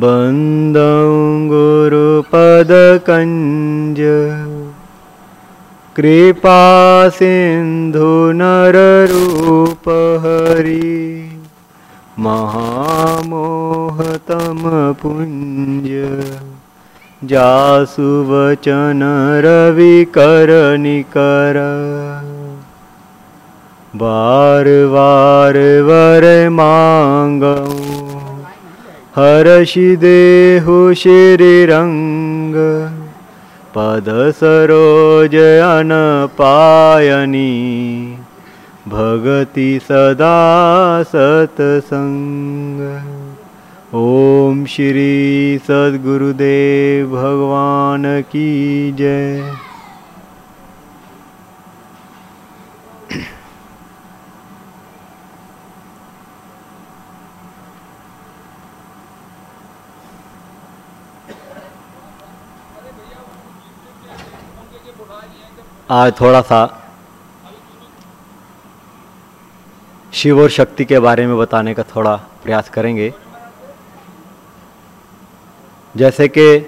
بندوں گروپد کنج کری مہامتم پاسوچن روکر نار وار ور مانگ ہر شری پد سرو ان پائےتی سدا ست سنگری سدگردوان کی جی آج تھوڑا سا شیو اور شکتی کے بارے میں بتانے کا تھوڑا پریاس کریں گے۔ جیسے کہ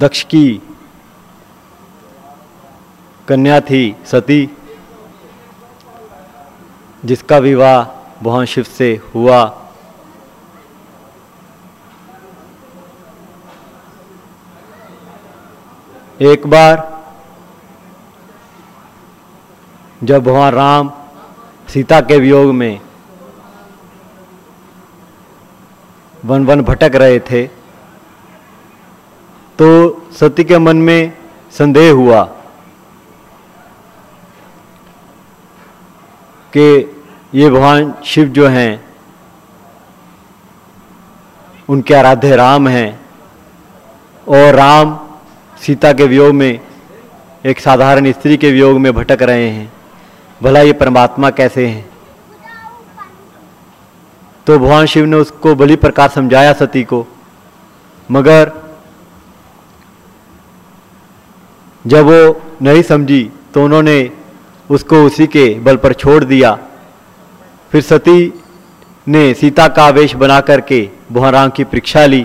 دکش کی کنیا تھی، ستی، جس کا وواہ بہن شیو سے ہوا۔ ایک بار جب وہاں رام سیتا کے ویوگ میں ون ون بھٹک رہے تھے، تو ستی کے من میں سندے ہوا کہ یہ بھگوان شیو جو ہیں، ان کے آرادھے رام ہیں اور رام سیتا کے ویوگ میں ایک سادھارن استری کے ویوگ میں بھٹک رہے ہیں۔ بھلا یہ پرماتما کیسے ہیں؟ تو بھگوان شیو نے اس کو بلی پرکار سمجھایا ستی کو، مگر جب وہ نہیں سمجھی تو انہوں نے اس کو اسی کے بل پر چھوڑ دیا۔ پھر ستی نے سیتا کا آویش بنا کر کے بھگوان رام کی پریکشا لی۔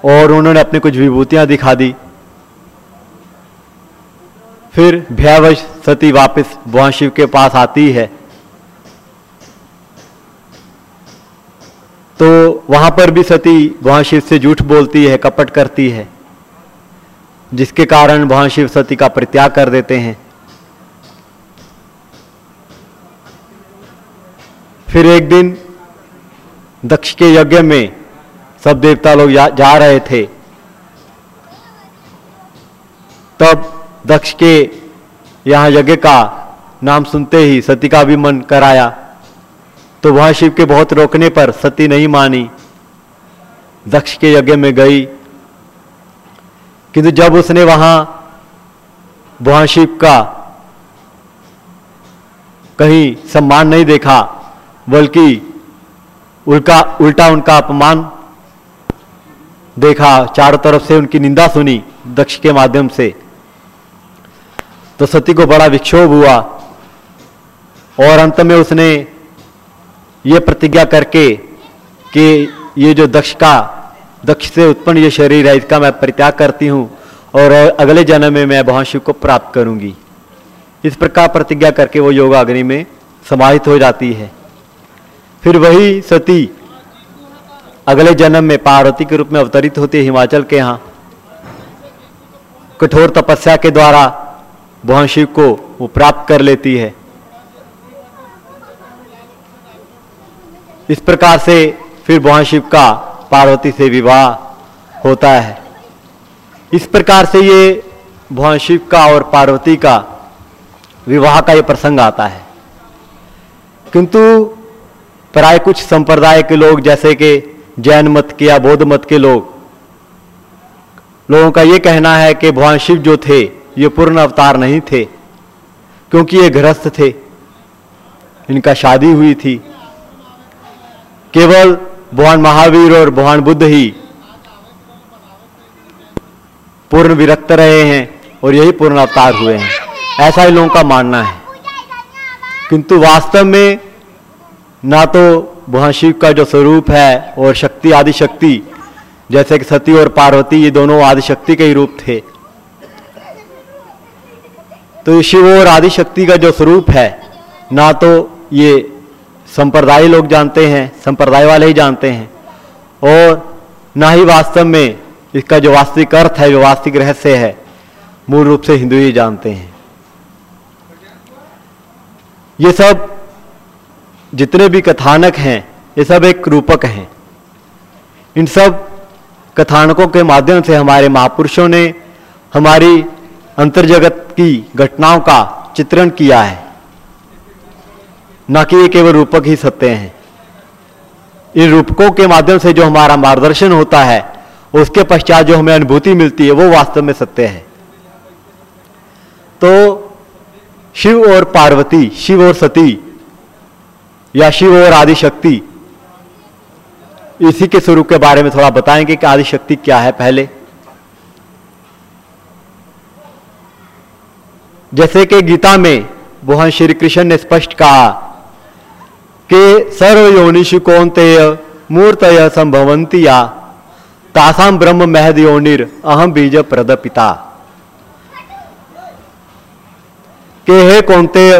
اور انہوں نے اپنے کچھ وبھوتیاں دکھا دی۔ پھر بھیاوش ستی واپس بھگوان شیو کے پاس آتی ہے۔ تو وہاں پر بھی ستی بھگوان شیو سے جھوٹ بولتی ہے، کپٹ کرتی ہے، جس کے کارن بھگوان شیو ستی کا پرتیاگ کر دیتے ہیں۔ پھر ایک دن دکش کے یجے میں سب دیوتا لوگ جا رہے تھے۔ تب دکش کے یہاں یجے کا نام سنتے ہی ستی کا بھی من کرایا۔ تو وہاں شیو کے بہت روکنے پر ستی نہیں مانی۔ دکش کے یجے میں گئی۔ کنتو جب اس نے وہاں وہاں شیو کا کہیں سمان نہیں دیکھا۔ بلکہ الٹا الٹا ان کا اپمان دیکھا، چاروں طرف سے ان کی نندا سنی دکش کے مادھیم سے۔ تو ستی کو بڑا وکشوب ہوا اور انت میں اس نے یہ پرتیجا کر کے کہ یہ جو دکش کا دکش سے اتپن یہ شریر ہے، اس کا میں پرتیاگ کرتی ہوں اور اگلے جنم میں میں بہانشو کو پراپت کروں گی۔ اس پرکار پرتیجا کر کے وہ یوگا اگنی میں سماہت ہو جاتی ہے۔ پھر وہی ستی اگلے جنم میں پاروتی کے روپ میں اوترت ہوتی ہے ہماچل کے یہاں۔ کٹور تپسیا کے دوارا بہن شیو کو وہ پراپت کر لیتی ہے۔ اس پرکار سے پھر بہن شیو کا پاروتی سے وواہ ہوتا ہے۔ اس پرکار سے یہ بہن شیو کا اور پاروتی کا وواہ کا یہ پرسنگ آتا ہے۔ کنتو پرائے کچھ سمپردائے کے لوگ جیسے کہ جین مت کے یا بودھ مت کے لوگ۔ لوگوں کا یہ کہنا ہے کہ بھگوان شیو جو تھے، یہ پورن اوتار نہیں تھے، کیونکہ یہ گرست تھے۔ ان کا شادی ہوئی تھی۔ کیول بھگوان مہاویر اور بھگوان بدھ ہی پورن ویرکت رہے ہیں اور یہی پورن اوتار ہوئے ہیں۔ ایسا ہی لوگوں کا ماننا ہے۔ کنتو واستو میں نہ تو وہاں شیو کا جو سوروپ ہے اور شکتی، آدی شکتی، جیسے کہ ستی اور پاروتی، یہ دونوں آدی شکتی کے ہی روپ تھے۔ تو شیو اور آدی شکتی کا جو سوروپ ہے، نہ تو یہ سمپردائی لوگ جانتے ہیں، سمپردائی والے ہی جانتے ہیں۔ اور نہ ہی واستو میں اس کا جو واستک ارتھ ہے، جو واستک رہسیہ ہے، مول روپ سے ہندو ہی جانتے ہیں۔ یہ سب جتنے بھی کتھانک ہیں، یہ سب ایک روپک ہیں۔ ان سب کتھانکوں کے مادھیم سے ہمارے مہاپرشوں نے ہماری انتر جگت کی گھٹناؤں کا چترن کیا ہے۔ نہ کہ یہ کیول روپک ہی ستیہ ہیں۔ ان روپکوں کے مادھیم سے جو ہمارا مارگدرشن ہوتا ہے، اس کے پشچات جو ہمیں انبھوتی ملتی ہے، وہ واستو میں ستیہ ہے تو شیو اور پاروتی، شیو اور ستی یا شیو اور آدی شکتی؟ اسی کے سروپ کے بارے میں تھوڑا بتائیں گے کہ آدی شکتی کیا ہے پہلے۔ جیسے کہ گیتا میں بہن شری کرشن نے اسپشٹ کہا کہ سرو یونیشی کونتے مورت سمبھونتی یا تاسام برہم مہد یونیر اہم بیج پرد پتا۔ کہ ہے کونتے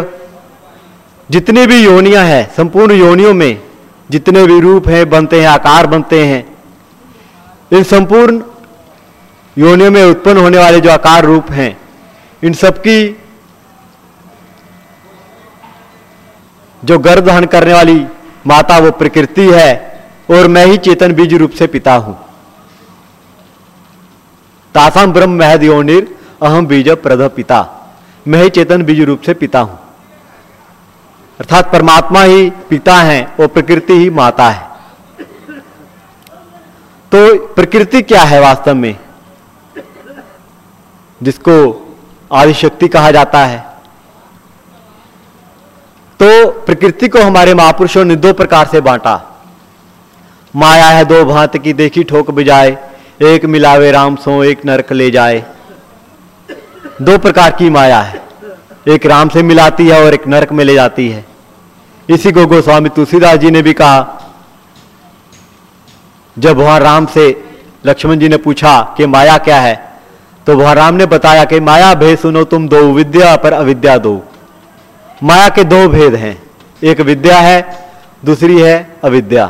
جتنی بھی یونیاں ہیں، سمپورن یونیوں میں جتنے بھی روپ ہیں، بنتے ہیں، آکار بنتے ہیں، ان سمپورن یونیوں میں اتپن ہونے والے جو آکار روپ ہیں، ان سب کی جو گرد دہن کرنے والی ماتا وہ پرکرتی ہے، اور میں ہی چیتن بیج روپ سے پتا ہوں۔ تاسام برہم مہد یونیر اہم بیج پردھ پتا، میں ہی چیتن بیج روپ سے پتا ہوں۔ تھا پر ہی پتا ہے اور پرکتی ہی ماتا ہے۔ تو پرکرتی کیا ہے واستو میں؟ جس کو آدھی شکتی کہا جاتا ہے۔ تو پرکر کو ہمارے مہرشوں نے دو پرکار سے بانٹا۔ مایا ہے دو بانت کی، دیکھی ٹھوک بجائے۔ ایک ملاوے رام سو، ایک نرک لے جائے۔ دو پرکار کی مایا ہے۔ ایک رام سے ملاتی ہے اور ایک نرک میں لے جاتی ہے۔ اسی کو گوسوامی تلسی داس جی نے بھی کہا، جب وہاں رام سے لکشمن جی نے پوچھا کہ مایا کیا ہے، تو وہاں رام نے بتایا کہ مایا بھی سنو تم دو ودیا پر اودیا دو۔ مایا کے دو بھید ہیں، ایک ودیا ہے، دوسری ہے اودیا۔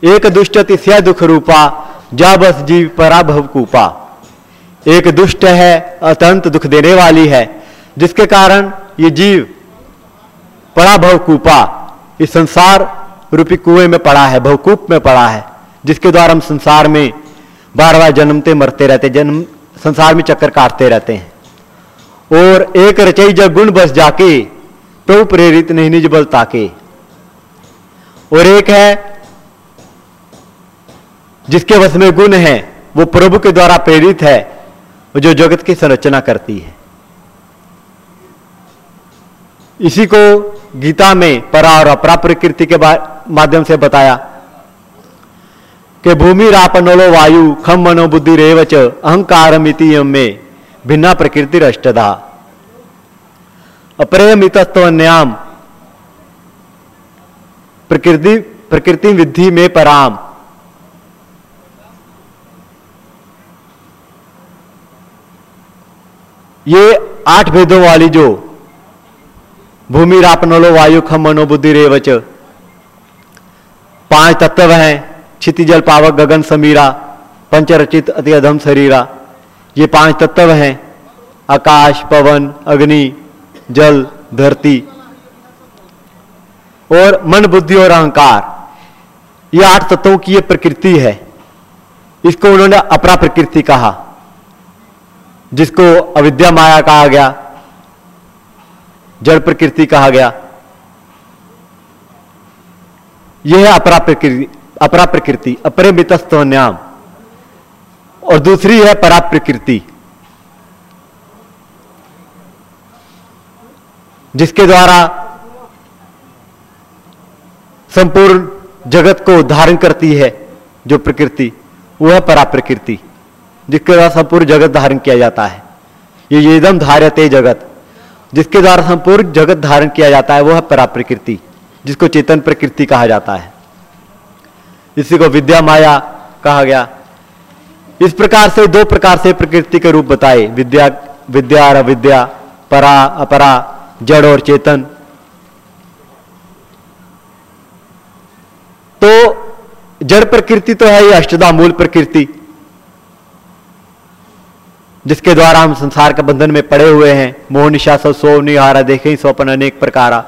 ایک دشٹ تسیا دکھ روپا، جا بس جی پرا بھو کوپا۔ ایک دشٹ ہے، اتنت دکھ دینے والی ہے، جس کے کارن یہ جیو پڑا بھوکوپا یہ سنسار روپی کنویں میں پڑا ہے بھوکوپ میں پڑا ہے، جس کے دوارا ہم سنسار میں بار بار جنمتے مرتے رہتے، جنم سنسار میں چکر کاٹتے رہتے ہیں۔ اور ایک رچائی جب گن بس جا کے پرو پریرت نہیں نج بل تاکے۔ اور ایک ہے، جس کے بس میں گن ہے، وہ پربھو کے دوارا پریرت ہے، جو جگت کی سنرچنا کرتی ہے۔ اسی کو گیتا میں پرا اور اپرا پرکرتی کے مادھیم سے بتایا کہ بھومی راپنولو وایو کم منو بدھی ریوچ اہنکار متی میں بھنا پرکرتی رشٹدا۔ اپریمتستونیام پرکرتی پرکرتی ودھی میں پرام۔ یہ آٹھ بھیدوں والی جو بھومی راپ نلو وایو کم منوبی ریوچ پانچ تتو ہیں چیتی جل پاوک گگن سمیرا پچ رچت اتم سریرا یہ پانچ تتو ہیں آکاش پون اگنی جل دھرتی اور من بدھ اور اہنکار یہ آٹھ تتو کی ایک پرکتی ہے اس کو انہوں نے اپنا پرکرتی کہا جس کو اودیا مایا کہا گیا جڑ پرکرتی کہا گیا۔ یہ ہے اپرا پرکرتی اپرا پرکرتی اپرے متستو نیام۔ اور دوسری ہے پرا پرکرتی جس کے دوارا سمپور جگت کو دھارن کرتی ہے جو پرکرتی وہ ہے پرا پرکرتی جس کے دوارا سمپور جگت دھارن کیا جاتا ہے۔ یہ یدم دھارتے جگت۔ جس کے دوارا سمپور جگت دھارن کیا جاتا ہے، وہ ہے پراپرکرتی، جس کو چیتن پرکرتی کہا جاتا ہے۔ اسی کو ودیا مایا کہا گیا۔ اس پرکار سے، دو پرکار سے پرکرتی کے روپ بتائے۔ ودیا ودیا اور اودیا، پرا، اپرا، جڑ اور چیتن۔ تو جڑ پرکرتی تو ہے یہ اشتدا مول پرکرتی۔ جس کے دوارا ہم سنسار کے بندھن میں پڑے ہوئے ہیں۔ موہ نشا سو سو نہارا دیکھیں، سو اپنا انیک پرکارا۔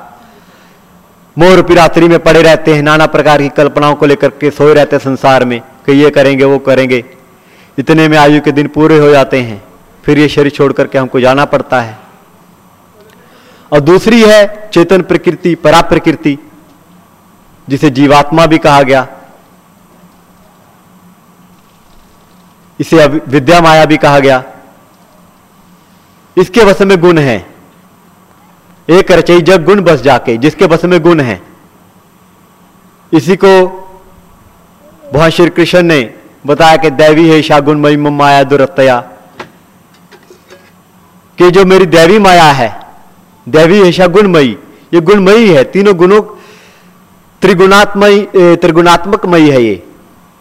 موہ روپی راتری میں پڑے رہتے ہیں، نانا پرکار کی کلپناؤں کو لے کر کے سوئے رہتے ہیں سنسار میں۔ کہ یہ کریں گے، وہ کریں گے۔ اتنے میں آیو کے دن پورے ہو جاتے ہیں، پھر یہ شریر چھوڑ کر کے ہم کو جانا پڑتا ہے۔ اور دوسری ہے چیتن پرکرتی، پرا پرکرتی، جسے جیواتما بھی کہا گیا۔ اسے ودیا مایا بھی کہا گیا۔ اس کے بس میں گن ہے۔ ایک رچائی جب گن بس جا کے، جس کے بس میں گن ہے۔ اسی کو بھگوان شری کرشن نے بتایا کہ دیوی ہے شاگن مئی مایا درتیا کہ جو میری دیوی مایا ہے، دیوی ہے شاگن مئی، یہ گن مئی ہے۔ تینوں گنوں ترگناتمک مئی ہے یہ،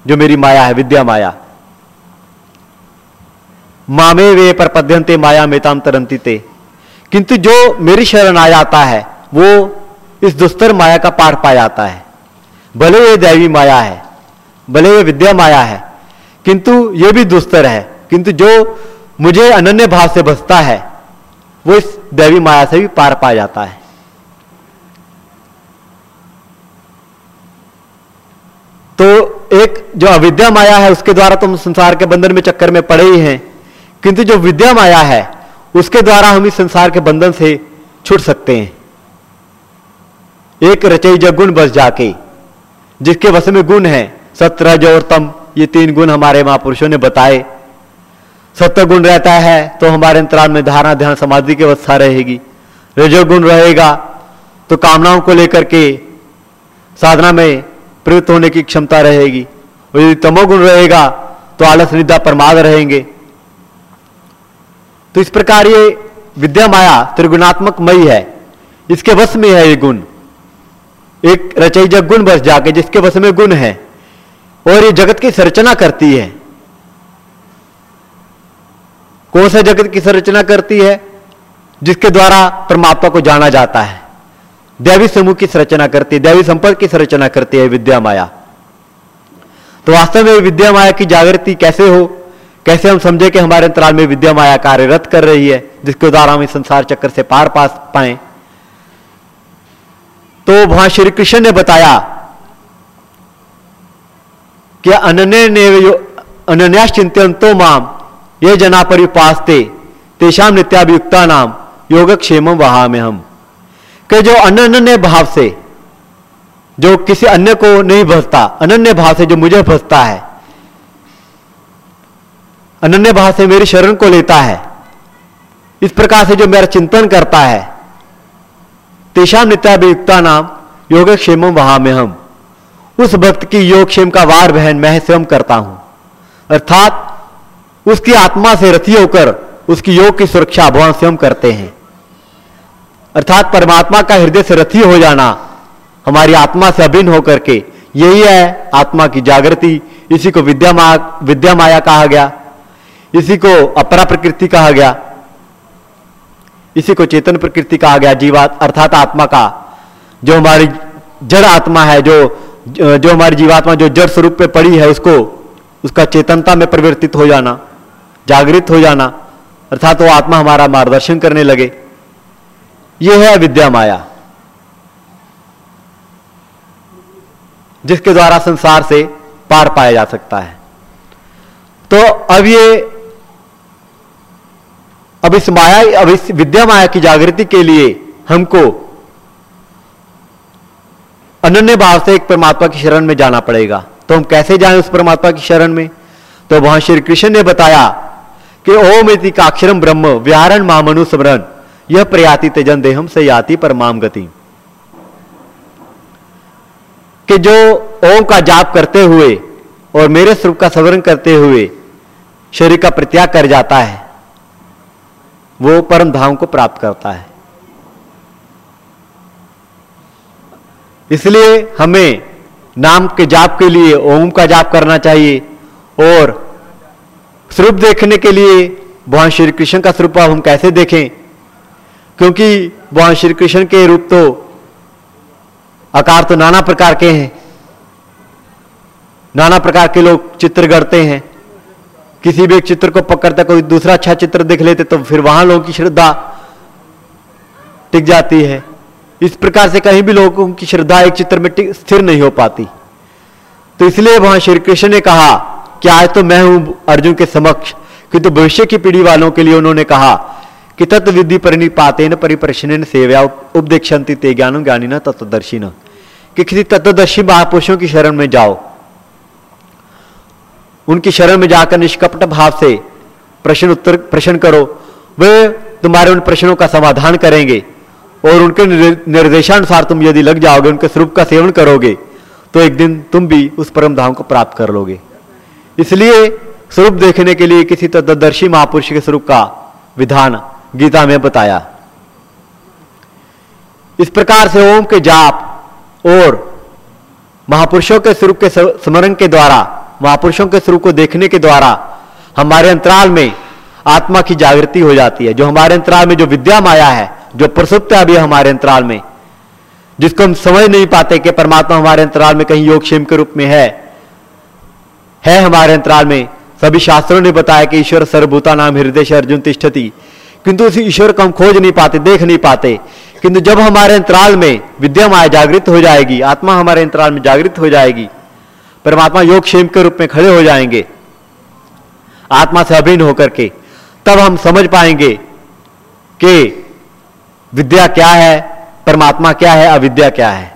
جو میری مایا ہے، ودیا مایا۔ مے وے پر پن مایا میتا ترنتی تے کنتو جو میری شران آ جاتا ہے وہ اس دوستر مایا کا پار پایا جاتا ہے بھولے یہ دایا ہے بھلے یہ بھی دوستر ہے کنتو جو مجھے انا سے بچتا ہے وہ اس دوی مایا سے بھی پار پایا جاتا ہے تو ایک جو اودیا مایا ہے اس کے دوارا تم سنسار کے بندن میں چکر میں پڑے ہی ہیں کنتو جو ودیا مایا ہے، اس کے دوارا ہم اس سنسار کے بندھن سے چھٹ سکتے ہیں۔ ایک رچئی جگن بس جا کے، جس کے وس میں گن ہیں، سترہ جو اور تم، یہ تین گن ہمارے مہا پروشوں نے بتائے۔ ستر گن رہتا ہے تو ہمارے انترال میں دھارنا دھیان، سمادھی کے وسا رہے گی۔ رجو گن رہے گا تو کامناؤں کو لے کر کے سادھنا میں پروت ہونے کی کمتا رہے گی۔ اور یعنی تمو گن رہے گا تو آلس ندا پرماد رہیں گے۔ تو اس پرکار یہ ودیا مایا ترگناتمک مئی ہے۔ اس کے وس میں ہے یہ گن۔ ایک رچئی جگ گن بس جا کے جس کے وس میں گن ہے۔ اور یہ جگت کی سرچنا کرتی ہے۔ کون سا جگت کی سرچنا کرتی ہے؟ جس کے دوارا پرماتما کو جانا جاتا ہے۔ دیوی سموہ کی سرچنا کرتی ہے، دیوی سمپد کی سرچنا کرتی ہے ودیا مایا۔ تو واستو میں ودیا مایا کی جاگرتی کیسے ہو؟ کیسے ہم سمجھے کہ ہمارے انترال میں ودیا مایا کاریہ رت کر رہی ہے، جس کے دوارا ہم اس سنسار چکر سے پار پاس پائیں۔ تو وہاں شری کرشن نے بتایا کہ اننے نے اننیا چنتنتو مام، یہ جنا پر پاستے تیشام نتیابیکتا نام یوگ یوگکشیم وہاں میں ہم۔ کہ جو انن بھاو سے، جو کسی انیہ کو نہیں بھستا انیہ بھاو سے جو مجھے بھستا ہے انیہ بھا سے میری شرن کو لیتا ہے۔ اس پرکار سے جو میرا چنتن کرتا ہے۔ تیشام نتیابیکتا نام یوگ کھیم وہاں میں ہم۔ اس بھکت کی یوگ کھیم کا وار بہن میں سوم کرتا ہوں۔ ارتھات، اس کی آتما سے رتی ہو کر اس کی یوگ کی سرکشا بھگوان سوم کرتے ہیں۔ ارتھات، پرماتما کا ہردے سے رتھی ہو جانا ہماری آتما سے ابھن ہو کر کے، یہی ہے آتما کی جاگرتی، اسی کو ودیا مایا کہا گیا۔ اسی کو اپرا پرکرتی کہا گیا۔ اسی کو چیتن پرکرتی کہا گیا، جیوات، ارتھات آتما کا، جو ہماری جڑ آتما ہے، جو جو ہماری جیواتما، جو جڑ سوروپ پہ پڑی ہے، اس کو، اس کا چیتنتا میں پرورتت ہو جانا، جاگرت ہو جانا۔ ارتھات وہ آتما ہمارا مارگدرشن کرنے لگے۔ یہ ہے ودیا مایا۔ جس کے دوارا سنسار سے پار پایا جا سکتا ہے۔ تو اب یہ اب اس مایا اب اس ودیا مایا کی جاگرتی کے لیے ہم کو انیہ بھاؤ سے ایک پرماتما کی شرن میں جانا پڑے گا۔ تو ہم کیسے جائیں اس پرماتما کی شرن میں؟ تو وہاں شری کرشن نے بتایا کہ اوم اتی کاکشرم برہم ویارن مامنو سمرن۔ یہ پریاتی تجن دیہم سے یاتی پرمام گتی۔ کہ جو اوم کا جاپ کرتے ہوئے اور میرے سروپ کا سمرن کرتے ہوئے شریر کا پرتیاگ کر جاتا ہے۔ وہ پرم دھام کو پراپت کرتا ہے۔ اس لیے ہمیں نام کے جاپ کے لیے اوم کا جاپ کرنا چاہیے اور سروپ دیکھنے کے لیے بھگوان شری کرشن کا سروپ ہم کیسے دیکھیں؟ کیونکہ بھگوان شری کرشن کے روپ تو آکار تو نانا پرکار کے ہیں۔ نانا پرکار کے لوگ چتر گڑتے ہیں۔ کسی بھی ایک چتر کو پکڑتا کوئی دوسرا اچھا چتر دیکھ لیتے تو پھر وہاں لوگوں کی شردہ ٹک جاتی ہے۔ اس پرکار سے کہیں بھی لوگوں کی شردہ ایک چتر میں ستھر نہیں ہو پاتی۔ تو اس لیے وہاں شریف کرشن نے کہا کہ آج تو میں ہوں ارجن کے سمکش۔ کہ تو بھوشیہ کی پیڑی والوں کے لیے انہوں نے کہا کہ تت ودھی پرنی پاتے ہیں پری پرشنے نے سیویا اب اپدیکشنتی تے گیانم گیانی نہ تتدرشی نہ کہ کسی تت تتدرشی مہاپوشوں کی شرم میں جاؤ۔ ان کی شرم میں جا کر نشکپٹ بھاو سے پرشن اتر پرشن کرو۔ وہ تمہارے ان پرشنوں کا سمادھان کریں گے اور ان کے نردیشانسار تم یدی لگ جاؤ گے، ان کے سروپ کا سیون کرو گے، تو ایک دن تم بھی اس پرم دھام کو پراپت کر لوگے اس لیے سروپ دیکھنے کے لیے کسی تدرشی مہاپرش کے سروپ کا ودھان گیتا میں بتایا۔ اس پرکار سے اوم کے جاپ اور مہاپرشوں کے سروپ کے سمرن کے دوارہ مہاپرشوں کے سروپ کو دیکھنے کے دوارا ہمارے انترال میں آتما کی جاگرتی ہو جاتی ہے، جو ہمارے انترال میں جو ودیا مایا ہے، جو پرسپت ہے ابھی ہمارے انترال میں، جس کو ہم سمجھ نہیں پاتے کہ پرماتما ہمارے انترال میں کہیں یوگ شیم کے روپ میں ہے ہے ہمارے انترال میں۔ سبھی شاستروں نے بتایا کہ ایشور سربوتا نام ہردے ارجن تشتی کنتو اس ایشور کو ہم کھوج نہیں پاتے، دیکھ نہیں پاتے۔ کنتو جب ہمارے انترال میں ودیا مایا جاگرت ہو جائے گی، آتما ہمارے انترال میں جاگرت ہو جائے گی پرماتما یوگ شیم کے روپ میں کھڑے ہو جائیں گے آتما سے ابھن ہو کر کے تب ہم سمجھ پائیں گے کہ ودیا کیا ہے پرماتما کیا ہے اودیا کیا ہے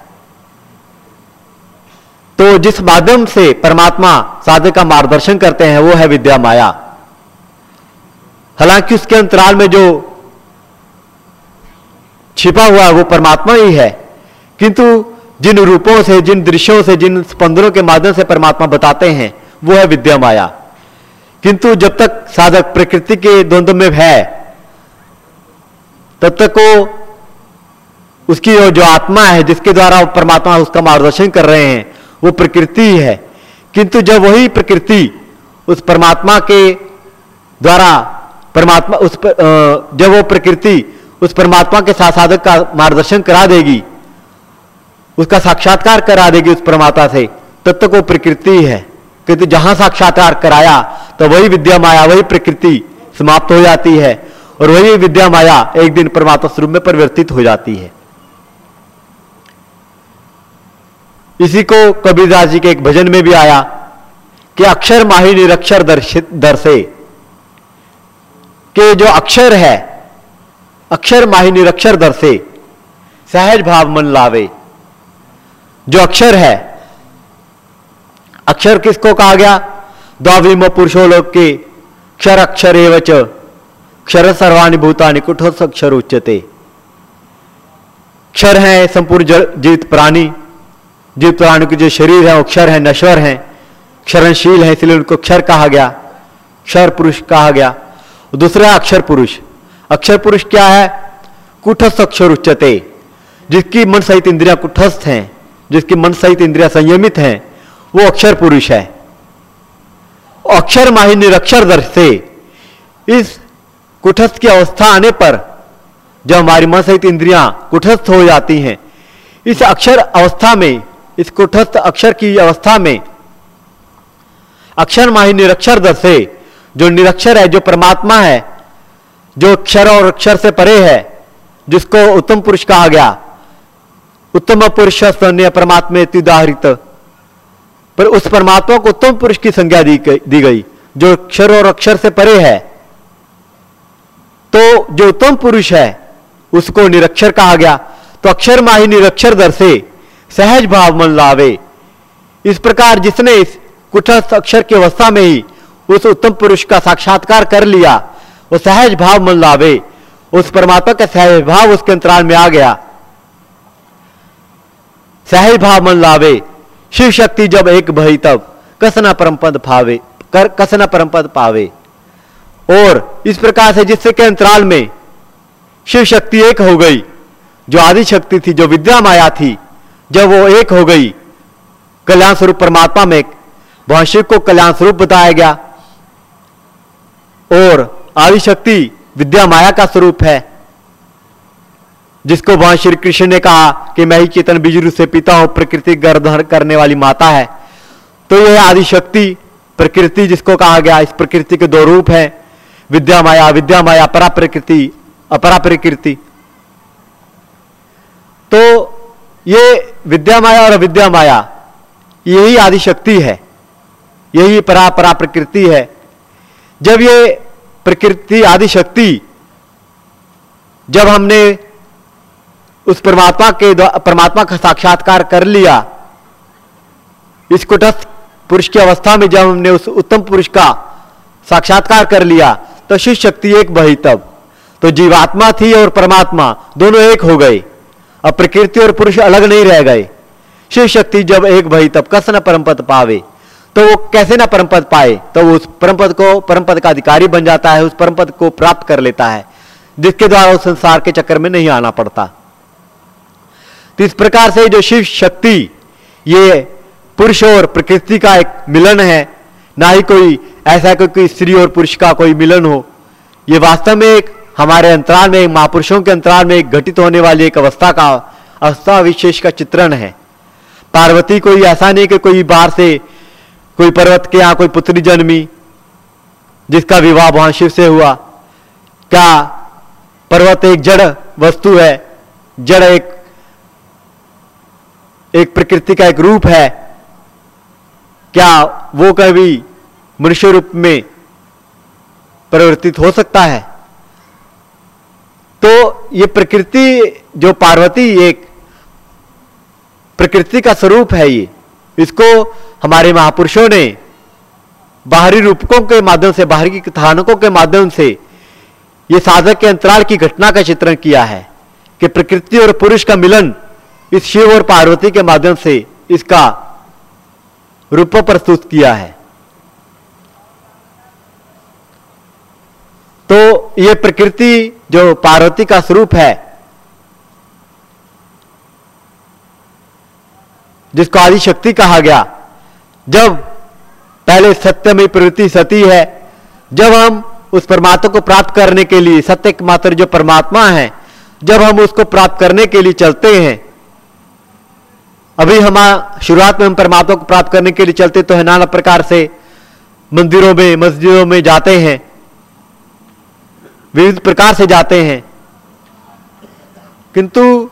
تو جس مادھیم سے پرماتما سادھک کا مارگدرشن کرتے ہیں وہ ہے ودیا مایا حالانکہ اس کے انترال میں جو چھپا ہوا ہے وہ پرماتما ہی ہے کنتو جن روپوں سے، جن درشوں سے، جن سپندروں کے مادھیم سے پرماتما بتاتے ہیں، وہ ہے ودیا مایا۔ کنتو جب تک سادھک پرکرتی کے دونوں میں ہے، تب تک وہ اس کی جو آتما ہے، جس کے دوارا پرماتما اس کا مارگدرشن کر رہے ہیں، وہ پرکرتی ہے۔ کنتو جب وہی پرکرتی اس پرماتما کے دوارا پرماتما، اس پر جب وہ پرکرتی اس پرماتما کے ساتھ سادھک کا مارگدرشن کرا دے گی اس کا ساکشاتکار کرا دے گی اس پرماتا سے۔ تب تک وہ پرکرتی ہے۔ کہ جہاں ساکشاتکار کرایا، تو وہی ودیا مایا، وہی پرکرتی سماپت ہو جاتی ہے اور وہی ودیا مایا ایک دن پرماتا سروپ میں پرورتت ہو جاتی ہے۔ اسی کو کبیرداس جی کے ایک بھجن میں بھی آیا کہ اکشر ماہی نرکشر در سے کہ جو اکشر ہے، اکشر ماہی نرکشر در سے سہج بھاو من لاوے۔ جو اکشر ہے۔ اکثر کس کو کہا گیا؟ دو کے کر اکثر سروانی کٹ اکثر اچتے۔ کھر ہیں سمپور جیوت پراڑی جیوت پراڑی کے جو شریر ہے اکشر ہے نشور ہیں۔ کھرن شیل ہے اس لیے ان کو کہا گیا۔ کھر پہ کہا گیا۔ دوسرا اکثر پورش اکشر پورش کیا ہے؟ کٹس اکثر اچتے۔ جس کی من سہیت اندریاں کٹستھ ہیں۔ جس کی من سہت اندریا سنیمت ہیں، وہ اکشر پورش ہے اکشر ماہی نرکشر در سے اس کٹھست کی اوستھا آنے پر جب ہماری من سہت اندریاں کٹھست ہو جاتی ہیں، اس اکشر اوستھا میں، اس کٹھست اکشر کی اوستھا میں اکشر ماہی نرکشر در سے جو نرکشر ہے، جو پرماتما ہے، جو اکشر اور اکشر سے پرے ہے، جس کو اتم پورش کہا گیا۔ ಉತ್ತಮ ಪುರುಷ ಸನ್ನೆಯ ಪರಮಾತ್ಮ ಇದಾಹರಿತ پر اس پرماتما کو تم پرش کی سنگیا دی گئی جو اکشر اور اکشر سے پرے ہے تو جو تم پرش ہے اس کو نرکشر کہا گیا تو اکشر ماہی نرکشر در سے سہج بھاو من لاوے اس پرکار جس نے اس کٹھس اکشر کے وسطہ میں ہی اس اتم پرش کا ساکشاتکار کر لیا وہ سہج بھاو من لاوے اس پرماتما کا سہج بھاو اس کے انترال میں آ گیا لاوے، شیو شکتی جب ایک بھائی تب، کسنا پرمپد پاوے کسنا پرمپد پاوے۔ اور اس پرکار سے جس کے انترال میں شیو شکتی ایک ہو گئی، جو آدی شکتی تھی، جو ودیا مایا تھی، جب وہ ایک ہو گئی کلیا پرماتما میں ایک وہاں شیو کو کلیا بتایا گیا۔ اور آدی شکتی ودیا مایا کا سوروپ ہے۔ جس کو بہن شری کرشن نے کہا کہ میں ہی چیتن بجرو سے پیتا ہوں، پرکرتی گردھر کرنے والی ماتا ہے۔ تو یہ آدھی شکتی پرکرتی جس کو کہا گیا، اس پرکرتی کے دو روپ ہیں۔ ودیا مایا ودیا مایا، پرا پرکرتی، اپرا پرکرتی۔ تو یہ ودیا مایا اور ودیا مایا، یہی آدھی شکتی ہے۔ یہی پرا پرا پرکرتی ہے۔ جب یہ پرکرتی آدھی شکتی، جب ہم نے اس پرماتما کے پرماتما کا ساکشاتکار کر لیا۔ اس کٹس پرش کی اوستھا میں جب ہم نے اس اتم پرش کا ساکشاتکار کر لیا، تو شیو شکتی ایک بہی تب۔ تو جیواتما تھی اور پرماتما دونوں ایک ہو گئے۔ اب پرکرتی اور پرش الگ نہیں رہ گئے۔ شیو شکتی جب ایک بھائی تب، کس نہ پرمپت پاوے؟ تو وہ کیسے نہ پرمپت پائے؟ تو وہ اس پرمپت کو پرمپت کا ادھکاری بن جاتا ہے، اس پرمپت کو پراپت کر لیتا ہے، جس کے دوارا اس سنسار کے چکر میں نہیں آنا پڑتا۔ تو اس پرکار سے جو شیو شکتی، یہ پرش اور پرکرتی کا ایک ملن ہے۔ نہ ہی کوئی ایسا کوئی استری اور پرش کا کوئی ملن ہو۔ یہ واستو میں ایک ہمارے انترال میں مہا پرشوں کے انترال میں ایک گھٹت ہونے والی ایک اوستھا کا، اوستھا وشیش کا چترن ہے۔ پاروتی کوئی ایسا نہیں کہ کوئی باہر سے کوئی پروت کے یہاں کوئی پتری جنمی، جس کا وواہ وہاں شیو سے ہوا۔ کیا پروت ایک جڑ وستو ہے؟ جڑ ایک ایک پرکرتی کا ایک روپ ہے، کیا وہ کبھی منشی روپ میں پرورتت ہو سکتا ہے؟ تو یہ پرکرتی جو پاروتی ایک پرکرتی کا سروپ ہے یہ۔ اس کو ہمارے مہاپرشوں نے باہری روپکوں کے مادھیم سے، باہری کتھانکوں کے مادھیم سے یہ سادھک کے انترال کی گھٹنا کا چترن کیا ہے کہ پرکرتی اور پورش کا ملن اس شیو اور پاروتی کے مادھیم سے اس کا روپ پرست کیا ہے۔ تو یہ پرکرتی جو پاروتی کا سروپ ہے، جس کو آدی شکتی کہا گیا، جب پہلے ستیہ میں پرتی ستی ہے، جب ہم اس پرماتما کو پراپت کرنے کے لیے ستیہ ماتر جو پرماتما ہے جب ہم اس کو پراپت کرنے کے لیے چلتے ہیں ابھی ہم شروعات میں ہم پرماتما کو پراپت کرنے کے لیے چلتے تو ہے پرکار سے مندروں میں، مسجدوں میں جاتے ہیں۔ پرکار سے جاتے ہیں۔ کنتو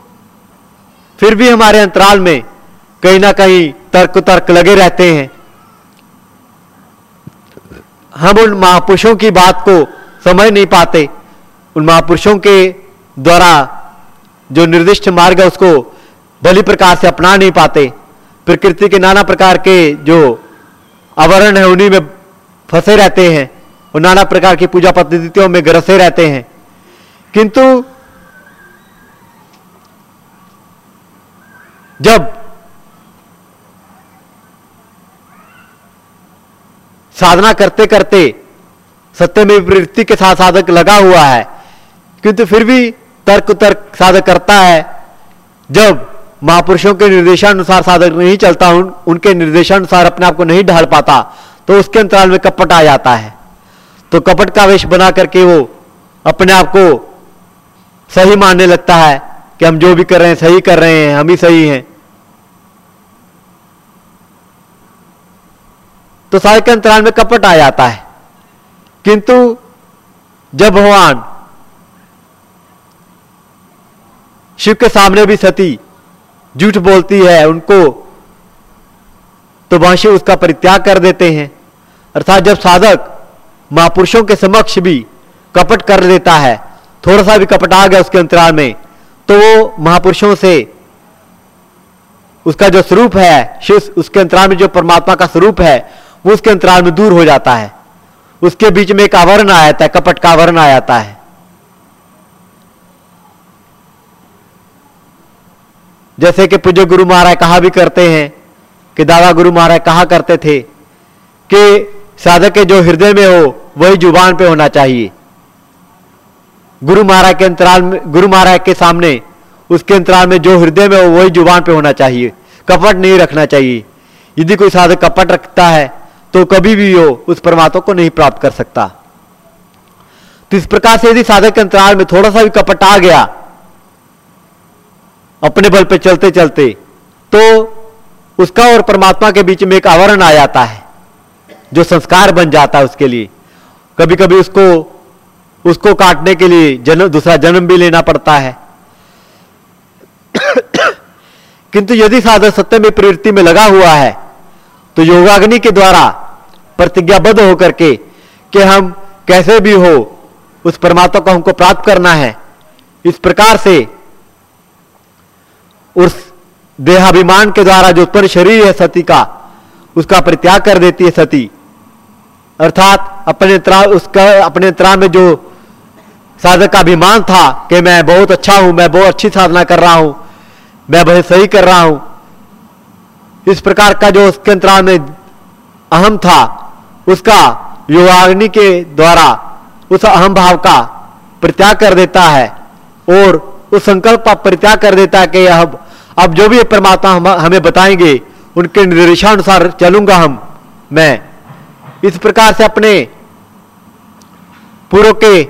پھر بھی ہمارے انترال میں کہیں نہ کہیں ترک ترک لگے رہتے ہیں۔ ہم ان مہاپرشوں کی بات کو سمجھ نہیں پاتے۔ ان مہاپرشوں کے دوارا جو نردشٹ مارگ ہے، اس کو بھلی پرکار سے اپنا نہیں پاتے۔ پرکرتی کے نانا پرکار کے جو آورن ہے انہیں میں پھنسے رہتے ہیں۔ اور نانا پرکار کی پوجا پدھتیوں میں گرسے رہتے ہیں۔ کنتو جب سادھنا کرتے کرتے ستیہ میں وتی کے ساتھ سادھک لگا ہوا ہے۔ کیونکہ پھر بھی ترک ترک سادھک کرتا ہے۔ جب مہاپرشوں کے نردیشانسار سادھک نہیں چلتا ان, ان کے نردیشانسار اپنے آپ کو نہیں ڈھال پاتا تو اس کے انترال میں کپٹ آ جاتا ہے۔ تو کپٹ کا ویش بنا کر کے وہ اپنے آپ کو صحیح ماننے لگتا ہے کہ ہم جو بھی کر رہے ہیں صحیح کر رہے ہیں ہم ہی صحیح ہیں۔ تو سارے کے انترال میں کپٹ آ جاتا ہے۔ کنتو جب بھگوان شیو کے سامنے بھی ستی جھوٹ بولتی ہے، ان کو تو بانشی اس کا پریتیاگ کر دیتے ہیں۔ ارتھات جب سادھک مہاپرشوں کے سمکش بھی کپٹ کر دیتا ہے، تھوڑا سا بھی کپٹ آ گیا اس کے انترال میں، تو وہ مہاپرشوں سے اس کا جو سروپ ہے اس کے انترال میں جو پرماتما کا سروپ ہے، وہ اس کے انترال میں دور ہو جاتا ہے۔ اس کے بیچ میں ایک آورن آ جاتا ہے کپٹ کا آورن آ جاتا ہے جیسے کہ پوجو گرو مہاراج کہا بھی کرتے ہیں، کہ دادا گرو مہاراج کہا کرتے تھے کہ سادھک کے جو ہردے میں ہو، وہی زبان پہ ہونا چاہیے۔ گرو مہاراج کے انترال گرو مہاراج کے سامنے، اس کے انترال میں جو ہردے میں ہو، وہی زبان پہ ہونا چاہیے۔ کپٹ نہیں رکھنا چاہیے۔ یدی کوئی سادھک کپٹ رکھتا ہے، تو کبھی بھی ہو اس پرماتم کو نہیں پراپت کر سکتا۔ تو اس پرکار سے یدی سادھک کے انترال میں تھوڑا سا بھی کپٹ آ گیا اپنے بل پہ چلتے چلتے تو اس کا اور پرماتما کے بیچ میں ایک آورن آ جاتا ہے، جو سنسکار بن جاتا ہے اس کے لیے۔ کبھی کبھی اس کو اس کو کاٹنے کے لیے جنم دوسرا جنم بھی لینا پڑتا ہے۔ کنتو یدی سادر ستیہ میں پرورتی میں لگا ہوا ہے، تو یوگاگنی کے دوارا پرتیجا بدھ ہو کر کے کہ ہم کیسے بھی ہو، اس پرماتوں کو ہم کو پراپت کرنا ہے۔ اس پرکار سے اس دیہابھیمان کے دوارا جو اتپن شریر ہے ستی کا، اس کا پرتیاگ کر دیتی ہے ستی۔ ارتھات اپنے اس کا، اپنے انترا میں جو سادھک کا ابھیمان تھا کہ میں بہت اچھا ہوں، میں بہت اچھی سادھنا کر رہا ہوں، میں بہت صحیح کر رہا ہوں۔ اس پرکار کا جو اس کے انترا میں اہم تھا، اس کا یوگاگنی کے دوارا، اس اہم بھاؤ کا پرتیاگ کر دیتا ہے اور اس سنکلپ کا پرتیا کر دیتا ہے کہ اب اب جو بھی پرماتا ہم, ہمیں بتائیں گے ان کے نردیشانسار چلوں گا ہم میں۔ اس پرکار سے اپنے پورو کے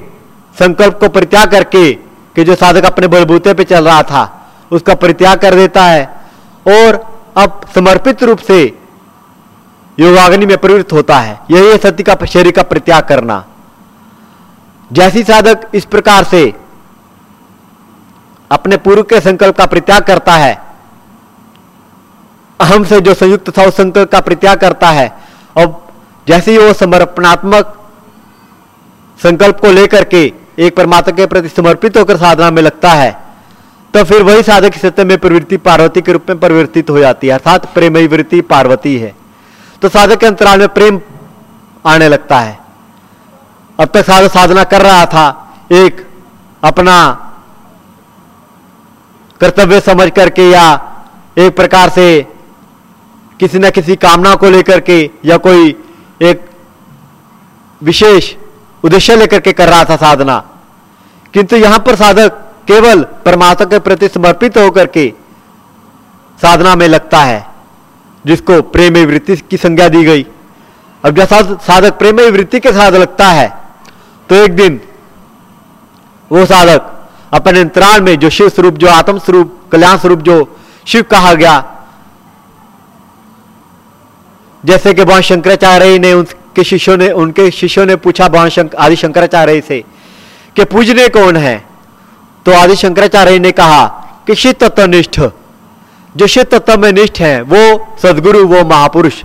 سنکلپ کو پرتیا کر کے کہ جو سادھک اپنے بلبوتے پہ چل رہا تھا اس کا پرتیا کر دیتا ہے۔ اور اب سمرپت روپ سے یوگاگنی میں پروت ہوتا ہے۔ یہی ہے ستی کا شریر کا پرتیاگ کرنا۔ جیسی سادھک اس پرکار سے اپنے پور کے سنکلپ کا پرتیاگ کرتا ہے۔ اہم سے جو سنیکت تھا اس سنکلپ کا پرتیاگ کرتا ہے۔ اور جیسے ہی وہ سمرپناتمک سنکلپ کو لے کر کے ایک پرماتا کے پرتی سمرپت ہو کر سادھنا میں لگتا ہے، تو پھر وہی سادھک ستیہ میں پروتی پاروتی کے روپ میں پرورتت ہو جاتی ہے۔ ارتھات پریمئی وتی پاروتی ہے۔ تو سادھک کے انترال میں پریم آنے لگتا ہے۔ اب تک سادھک سادھنا کر رہا تھا۔ ایک اپنا کرتویہ سمجھ کر کے یا ایک پرکار سے کسی نہ کسی کامنا کو لے کر کے یا کوئی ایک وشیش ادیشیہ لے کر کے کر رہا تھا سادھنا۔ کنتو یہاں پر سادھک کیول پرماتما کے پرتی سمرپت ہو کر کے سادھنا میں لگتا ہے، جس کو پریم وتی کی سنجا دی گئی۔ اب جب سادھک پریم وتی کے ساتھ لگتا ہے، تو ایک دن وہ سادھک اپنے انترال میں جو شیو سوروپ، جو آتم سوروپ، کلیان سوروپ جو شیو کہا گیا، جیسے کہ بہن شنکراچاریہ نے ان کے شیشوں نے، ان کے شیشوں نے پوچھا بہن آدی شنکراچاریہ سے کہ پوجنے کون ہے تو آدی شنکراچاریہ نے کہا کہ شیو تتو نشٹ جو شیو تتو میں نشٹ ہیں، وہ سدگرو، وہ مہاپرش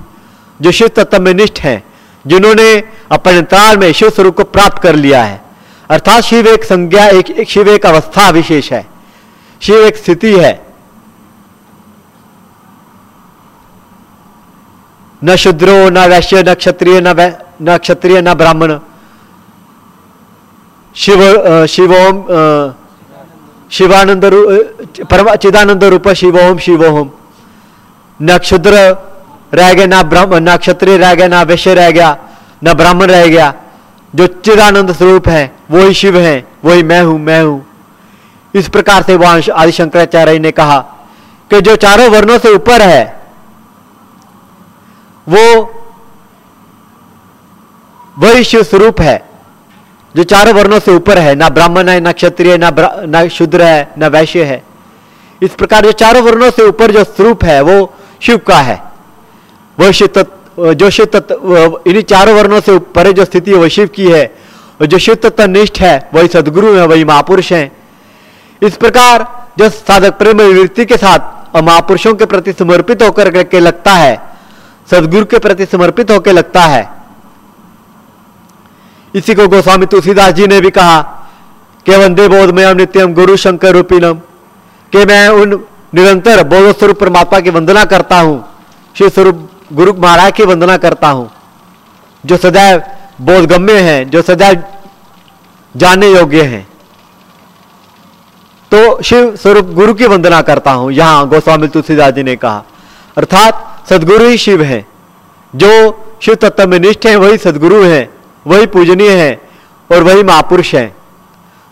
جو شیو تتو میں نشٹ ہیں، جنہوں نے اپنے انترال میں شیو سوروپ کو پراپت کر لیا ہے۔ ارتات شیو ایک سنجا ایک شیو ایک اوستھا ویشیش ہے۔ شیو ایک سی ہے۔ نہ شودرو نہ ویشیہ نشتری نہ براہم شیو شیو اوم شیوانند چاند روپ شیو ہوم شیو ہوم نہ رہ گئے، نہ گئے، نہ ویشیہ رہ گیا، نہ براہمن رہ گیا۔ جو چدانند سوروپ ہیں، وہی شیو ہیں، وہی میں ہوں میں ہوں۔ اس پرکار سے وہاں آدی شنکراچاریہ نے کہا کہ جو چاروں ورنوں سے اوپر ہے، وہ وہی شیو سوروپ ہے۔ جو چاروں ورنوں سے اوپر ہے، نہ براہمن ہے، نہ کتری نہ نہ شدر ہے، نہ ویشیہ ہے۔ اس پرکار جو چاروں ورنوں سے اوپر جو سوروپ ہے، وہ شیو کا ہے۔ وہ شیو تت جوش تتو انہیں چاروں ورنوں سے پرے جو ستھی ہے شیو کی ہے جو شیو تت نشٹ ہے، وہی سدگرو ہیں، وہی مہاپرش ہیں۔ اس پرکار جو سادھک پریم ویتی کے ساتھ اور مہاپرشوں کے پرتی سمرپت ہو کر کے لگتا ہے، سدگرو کے پرتی سمرپت ہو کے لگتا ہے۔ اسی کو گوسوامی تلسی داس جی نے بھی کہا، کہ وندے بودھ میں نتیم گرو شنکر روپینم، کہ میں ان نرنتر بودھ سوروپ پرماتما کی وندنا کرتا ہوں۔ شیو گرو مہاراج کی وندنا کرتا ہوں، جو سدیو بودھ گمے ہیں، جو سدیو جانے یوگیہ ہیں۔ تو شیو سوروپ گرو کی وندنا کرتا ہوں۔ یہاں گوسوامی تلسی داس جی نے کہا، ارتھات سدگرو ہی شیو ہیں۔ جو شیو تتو میں نشٹ ہیں، وہی سدگرو ہیں، وہی پوجنی ہیں اور وہی مہاپرش ہیں۔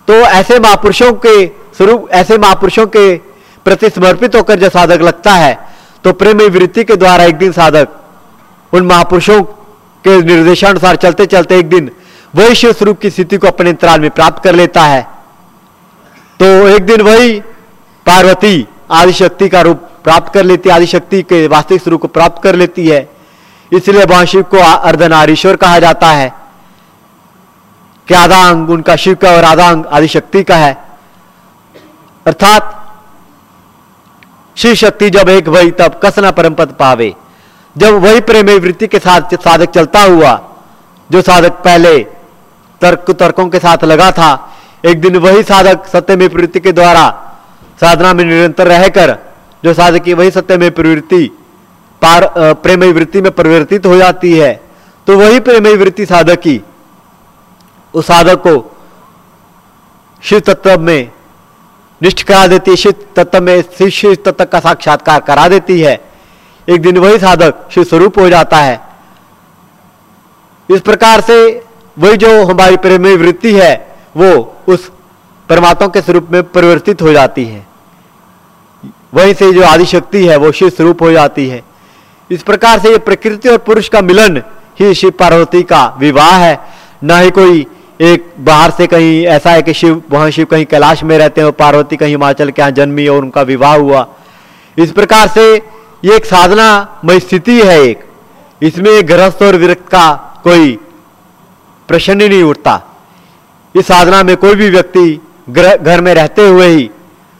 تو ایسے مہاپرشوں کے سوروپ، ایسے مہاپرشوں کے پرتی سمرپت ہو کر جو سادھک لگتا ہے تو پریم وتی کے دوارا ایک دن سادھک ان مہاپرشوں کے نردیشانسار چلتے چلتے ایک دن ویشیہ سوروپ کی ستھی کو اپنے انترال میں پراپت کر لیتا ہے۔ تو ایک دن وہی پاروتی آدی شکتی کا روپ پراپت کر لیتی ہے آدی شکتی کے واستک سوروپ کو پراپت کر لیتی ہے۔ اس لیے مہاشیو کو اردناریشور کہا جاتا ہے۔ کہ آدھا انگ ان کا شیو کا اور آدھا انگ آدی شکتی کا ہے۔ ارتھات شی شکتی جب ایک بھائی تب کسنا پرم پد پاوے۔ جب وہی پریم وتی کے ساتھ سادھک چلتا ہوا، جو سادھک پہلے ترک ترکوں کے ساتھ لگا تھا، ایک دن وہی سادھک ستیہ میں پروتی کے دوارا سادھنا میں نرنتر رہ کر، جو سادک کی وہی ستیہ میں پروتی پار پریم وتی میں پرورتت ہو جاتی ہے، تو وہی پریم وتی سادھک کی، اس سادھک کو شیو تتو میں نشٹ کرا دیتی ہے شیو تتو میں شیو تتو کا ساکشاتکار کرا دیتی ہے ایک دن وہی سادھک شیو سوروپ ہو جاتا ہے اس پرکار سے وہی جو ہماری پریمی وتی ہے وہ اس پرماتما کے سوروپ میں پریورتت ہو جاتی ہے وہیں سے جو آدی شکتی ہے وہ شیو سوروپ ہو جاتی ہے اس پرکار سے یہ پرکرتی اور پورش کا ملن ہی شیو پاروتی کا وواہ ہے نہ ہی کوئی ایک باہر سے کہیں ایسا ہے کہ شیو، وہاں شیو کہیں کیلاش میں رہتے ہیں اور پاروتی کہیں ہماچل کے یہاں جنمی اور ان کا وواہ ہوا۔ اس پرکار سے یہ ایک سادھنا میں ہے ایک۔ اس میں گرہست اور ورکت کا کوئی پرشن ہی نہیں اٹھتا۔ اس سادھنا میں کوئی بھی ویکتی گھر میں رہتے ہوئے ہی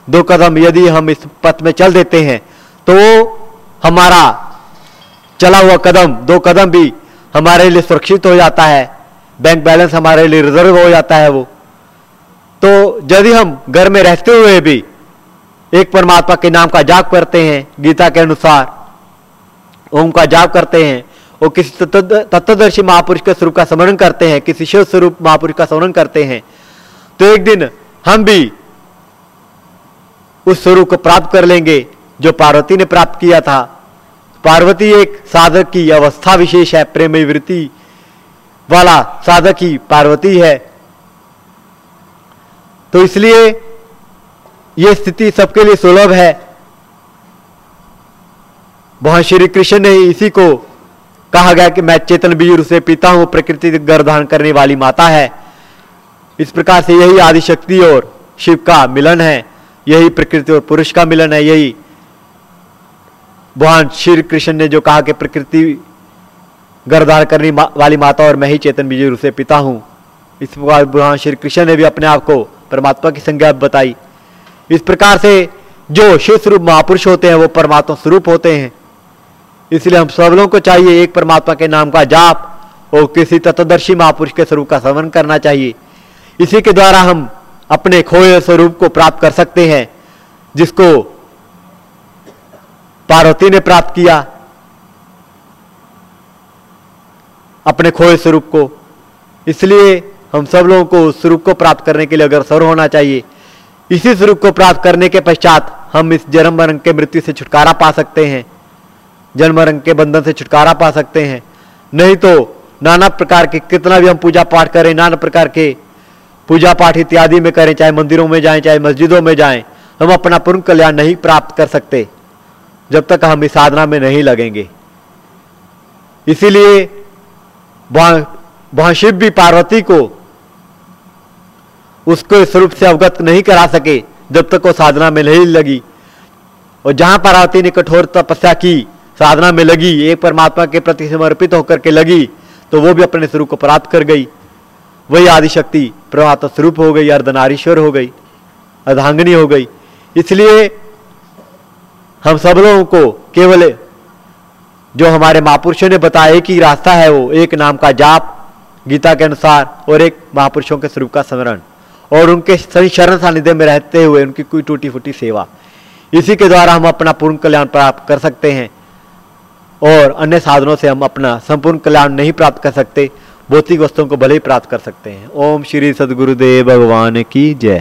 دو قدم یدی ہم اس پت میں چل دیتے ہیں، تو وہ ہمارا چلا ہوا قدم، دو قدم بھی ہمارے لیے سرکشت ہو جاتا ہے۔ بینک بیلنس ہمارے لیے ریزرو ہو جاتا ہے وہ۔ تو جب ہم گھر میں رہتے ہوئے بھی ایک پرماتما کے نام کا جاپ کرتے ہیں، گیتا کے انوسار، اوم کا جاپ کرتے ہیں اور کسی تتدرشی مہاپرش کے سروپ کا سمرن کرتے ہیں، کسی شیو سروپ مہاپرش کا سمرن کرتے ہیں۔ تو ایک دن ہم بھی اس سروپ کو پراپت کر لیں گے جو پاروتی نے پراپت کیا تھا۔ پاروتی ایک سادھک کی اوستھا وشیش ہے پریمی ورتی والا سادک ہی پاروتی ہے۔ تو اس لیے یہ استھتی سب کے لیے سلبھ ہے۔ بہت شری کرشن نے اسی کو کہا گیا کہ میں چیتن بیور سے پیتا ہوں، پرکرتی گردھان کرنے والی ماتا ہے۔ اس پرکار سے یہی آدی شکتی اور شیو کا ملن ہے۔ یہی پرکرتی اور پورش کا ملن ہے۔ یہی بہان شری کرشن نے جو کہا کہ پرکرتی گردان کرنے والی ماتا اور میں ہی چیتن بیجی روسے پتا ہوں۔ اس پرکار بھگوان شری کرشن نے بھی اپنے آپ کو پرماتما کی سنگیا بتائی۔ اس پرکار سے جو شیو سروپ مہاپرش ہوتے ہیں وہ پرماتما سروپ ہوتے ہیں۔ اس لیے ہم سب لوگوں کو چاہیے ایک پرماتما کے نام کا جاپ اور کسی تتدرشی مہاپرش کے سروپ کا سمن کرنا چاہیے۔ اسی کے دوارا ہم اپنے کھوئے سوروپ کو پراپت کر سکتے ہیں، جس کو پاروتی نے پراپت کیا۔ اپنے کھوئے سروپ کو۔ اس لیے ہم سب لوگوں کو اس سروپ کو پراپت کرنے کے لیے اگرسر ہونا چاہیے۔ اسی سروپ کو پراپت کرنے کے پشچات ہم اس جنم مرنگ کے مرتیو سے چھٹکارا پا سکتے ہیں۔ جنم مرنگ کے بندھن سے چھٹکارا پا سکتے ہیں۔ نہیں تو نانا پرکار کے کتنا بھی ہم پوجا پاٹ کریں، نانا پرکار کے پوجا پاٹ اتیادی میں کریں، چاہے مندروں میں جائیں، چاہے مسجدوں میں جائیں، ہم اپنا پورن کلیان نہیں پراپت کر سکتے۔ جب تک ہم اس سادھنا میں نہیں لگیں گے۔ اسی لیے بہشب بھی پاروتی کو اس کو اس روپ سے اوگت نہیں کرا سکے جب تک وہ سادھنا میں نہیں لگی۔ اور جہاں پاروتی نے کٹھور تپسیا کی، سادھنا میں لگی ایک پرماتما کے پرتی سمرپت ہو کر کے لگی، تو وہ بھی اپنے سروپ کو پراپت کر گئی۔ وہی آدی شکتی پرمات سروپ ہو گئی اردناریشور ہو گئی، ادھانگنی ہو گئی۔ اس لیے ہم سب لوگوں کو کیول جو ہمارے مہاپرشوں نے بتایا ایک ہی راستہ ہے وہ، ایک نام کا جاپ گیتا کے انسار اور ایک مہاپرشوں کے سروپ کا سمرن اور ان کے شرن ساندھے میں رہتے ہوئے ان کی کوئی ٹوٹی فوٹی سیوا۔ اسی کے دوارا ہم اپنا پورن کلیان پراپت کر سکتے ہیں اور انہیں سادنوں سے ہم اپنا سمپورن کلیان نہیں پراپت کر سکتے بھوتک گوستوں کو بھلے ہی پراپت کر سکتے ہیں۔ اوم شری صدگرو دے بھگوان کی جے۔